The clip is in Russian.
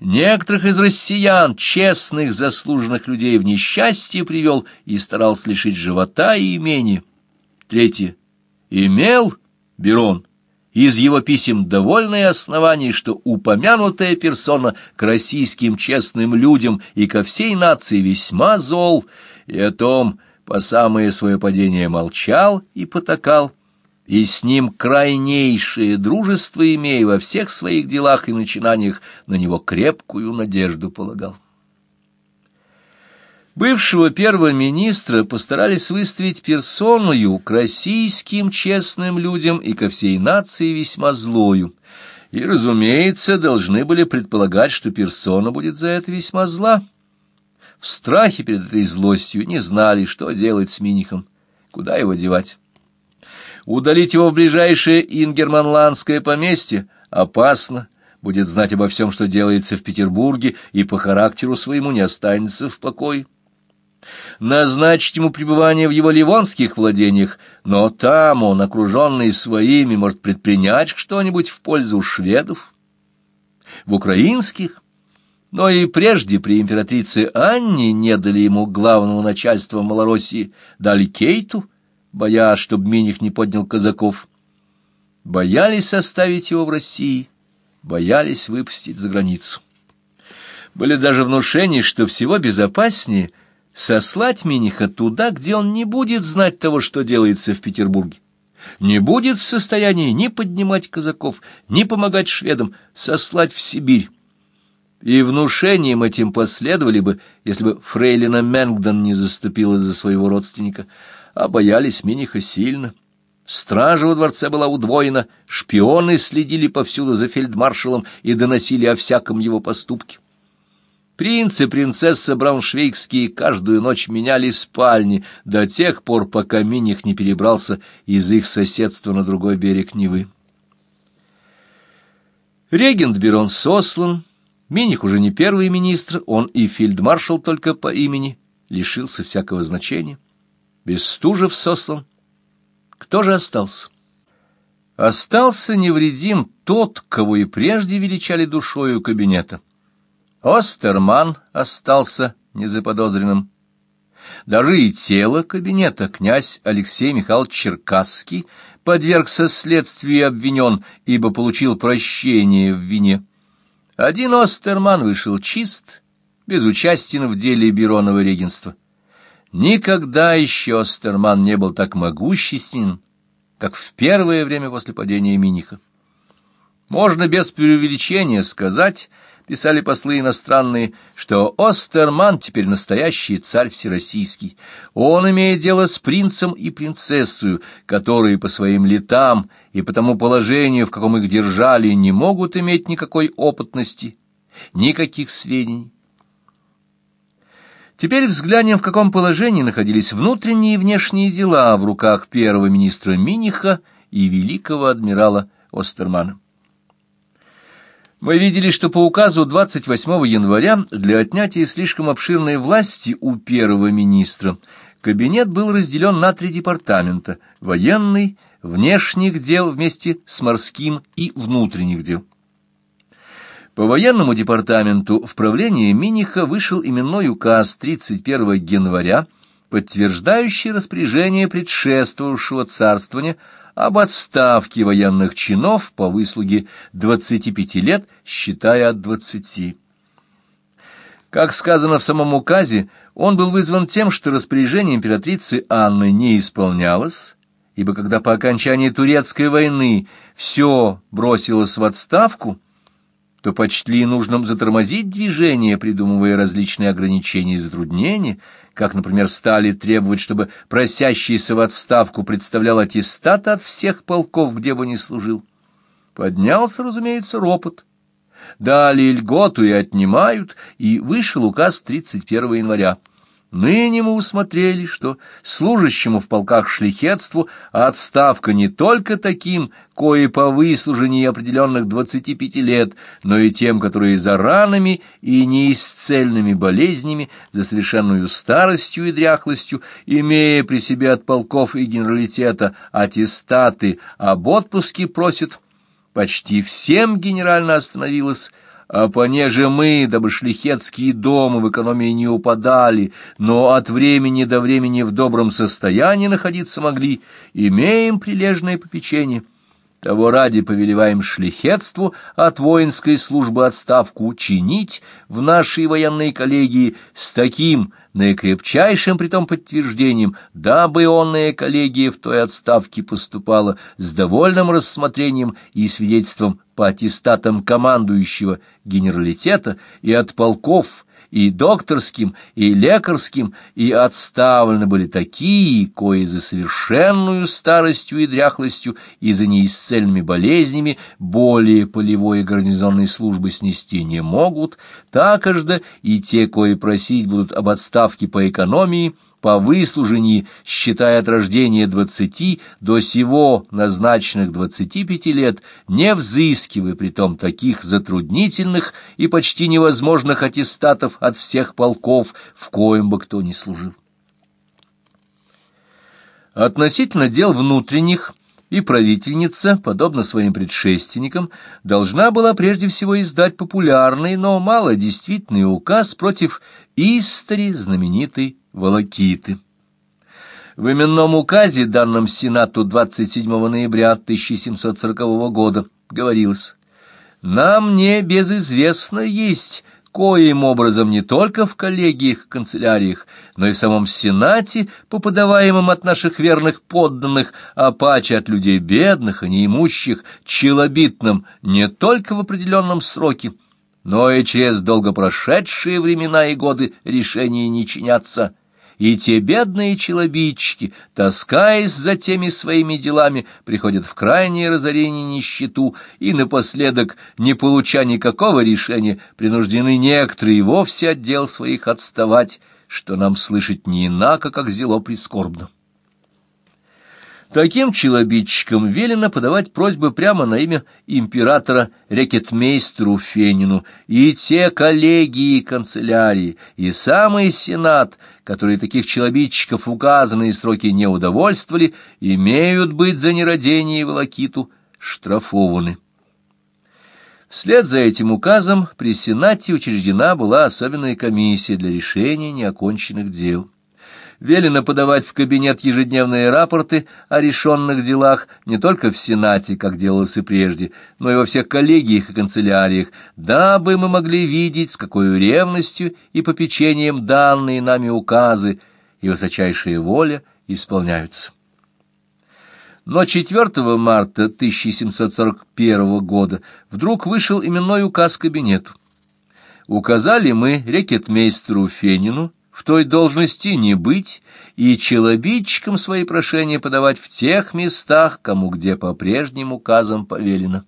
Некоторых из россиян, честных, заслуженных людей, в несчастье привел и старался лишить живота и имени. Третье. Имел Берон из его писем довольное основание, что упомянутая персона к российским честным людям и ко всей нации весьма зол, и о том по самое свое падение молчал и потакал, и с ним крайнейшее дружество, имея во всех своих делах и начинаниях, на него крепкую надежду полагал. Бывшего первого министра постарались выставить персоною к российским честным людям и ко всей нации весьма злою. И, разумеется, должны были предполагать, что персона будет за это весьма зла. В страхе перед этой злостью не знали, что делать с Минихом, куда его девать. Удалить его в ближайшее ингерманландское поместье опасно, будет знать обо всем, что делается в Петербурге, и по характеру своему не останется в покое назначить ему пребывание в его ливонских владениях, но там он, окруженный своими, может предпринять что-нибудь в пользу шведов. В украинских, но и прежде при императрице Анне не дали ему главного начальства Малороссии, дали Кейту, боясь, чтобы Миних не поднял казаков. Боялись оставить его в России, боялись выпустить за границу. Были даже внушения, что всего безопаснее — сослать Миниха туда, где он не будет знать того, что делается в Петербурге, не будет в состоянии ни поднимать казаков, ни помогать шведам, сослать в Сибирь. И внушением этим последовали бы, если бы фрейлина Мэнгдон не заступилась за своего родственника, а боялись Миниха сильно. Стража во дворце была удвоена, шпионы следили повсюду за фельдмаршалом и доносили о всяком его поступке. Принц и принцесса Брауншвейгские каждую ночь меняли спальни до тех пор, пока Миних не перебрался из их соседства на другой берег Невы. Регент Берон сослан, Миних уже не первый министр, он и фельдмаршал только по имени, лишился всякого значения. Бестужев сослан. Кто же остался? Остался невредим тот, кого и прежде величали душою кабинета — Остерман остался незаподозренным. Даже и тело кабинета князь Алексей Михайлович Черкасский подвергся следствию и обвинен, ибо получил прощение в вине. Один Остерман вышел чист, безучастен в деле Беронова регенства. Никогда еще Остерман не был так могущественен, как в первое время после падения Миниха. Можно без преувеличения сказать, писали послы иностранные, что Остерман теперь настоящий царь всероссийский. Он имеет дело с принцем и принцессой, которые по своим летам и по тому положению, в каком их держали, не могут иметь никакой опытности, никаких сведений. Теперь взглянем, в каком положении находились внутренние и внешние дела в руках первого министра Миниха и великого адмирала Остермана. Мы видели, что по указу 28 января для отнятия слишком обширной власти у первого министра кабинет был разделен на три департамента – военный, внешних дел вместе с морским и внутренних дел. По военному департаменту в правление Миниха вышел именной указ 31 января, подтверждающий распоряжение предшествовавшего царствования об отставке военных чинов по выслуге 25 лет, считая от 20. Как сказано в самом указе, он был вызван тем, что распоряжение императрицы Анны не исполнялось, ибо когда по окончании Турецкой войны все бросилось в отставку, то почтли нужным затормозить движение, придумывая различные ограничения и затруднения, как, например, стали требовать, чтобы просящийся в отставку представлял аттестат от всех полков, где бы ни служил. Поднялся, разумеется, ропот. Дали льготу и отнимают, и вышел указ 31 января. Ныне мы усмотрели, что служащему в полках шлихетству отставка не только таким, кое по выслужении определенных двадцати пяти лет, но и тем, которые за ранами и неисцельными болезнями, за совершенную старостью и дряхлостью, имея при себе от полков и генералитета аттестаты об отпуске просят, почти всем генерально остановилось а понеже мы, дабы шлихетские дома в экономии не упадали, но от времени до времени в добром состоянии находиться могли, имеем прилежное попечение. Того ради повелеваем шлихетству от воинской службы отставку чинить в нашей военной коллегии с таким наикрепчайшим притом подтверждением, дабы онная коллегия в той отставке поступала с довольным рассмотрением и свидетельством по аттестатам командующего генералитета и от полков, и докторским, и лекарским, и отставлены были такие, кои за совершенную старостью и дряхлостью и за неисцельными болезнями более полевой и гарнизонной службы снести не могут, так же и те, кои просить будут об отставке по экономии, по выслужении, считая от рождения двадцати до сего назначенных двадцати пяти лет, не взыскивая притом таких затруднительных и почти невозможных аттестатов от всех полков, в коем бы кто ни служил. Относительно дел внутренних и правительница, подобно своим предшественникам, должна была прежде всего издать популярный, но мало действительный указ против истори знаменитой Волокиты. В именном указе, данном Сенату 27 ноября 1740 года, говорилось «Нам не безызвестно есть, коим образом не только в коллегиях, канцеляриях, но и в самом Сенате, по подаваемым от наших верных подданных, а паче от людей бедных и неимущих, челобитным не только в определенном сроке, но и через долгопрошедшие времена и годы решения не чинятся» и те бедные челобитчики, таскаясь за теми своими делами, приходят в крайнее разорение нищету, и напоследок, не получа никакого решения, принуждены некоторые вовсе от дел своих отставать, что нам слышать не инако, как зело прискорбно. Таким челобитчикам велено подавать просьбы прямо на имя императора рекетмейстеру Фенину, и те коллегии канцелярии, и самый сенат, которые таких челобитчиков указанные сроки не удовольствовали, имеют быть за нерадение и волокиту штрафованы. Вслед за этим указом при Сенате учреждена была особенная комиссия для решения неоконченных дел велено подавать в кабинет ежедневные рапорты о решенных делах не только в Сенате, как делалось и прежде, но и во всех коллегиях и канцеляриях, дабы мы могли видеть, с какой ревностью и попечением данные нами указы и высочайшая воля исполняются. Но 4 марта 1741 года вдруг вышел именной указ кабинету. Указали мы рекетмейстеру Фенину, в той должности не быть и челобитчикам свои прошения подавать в тех местах, кому где по прежним указам повелено.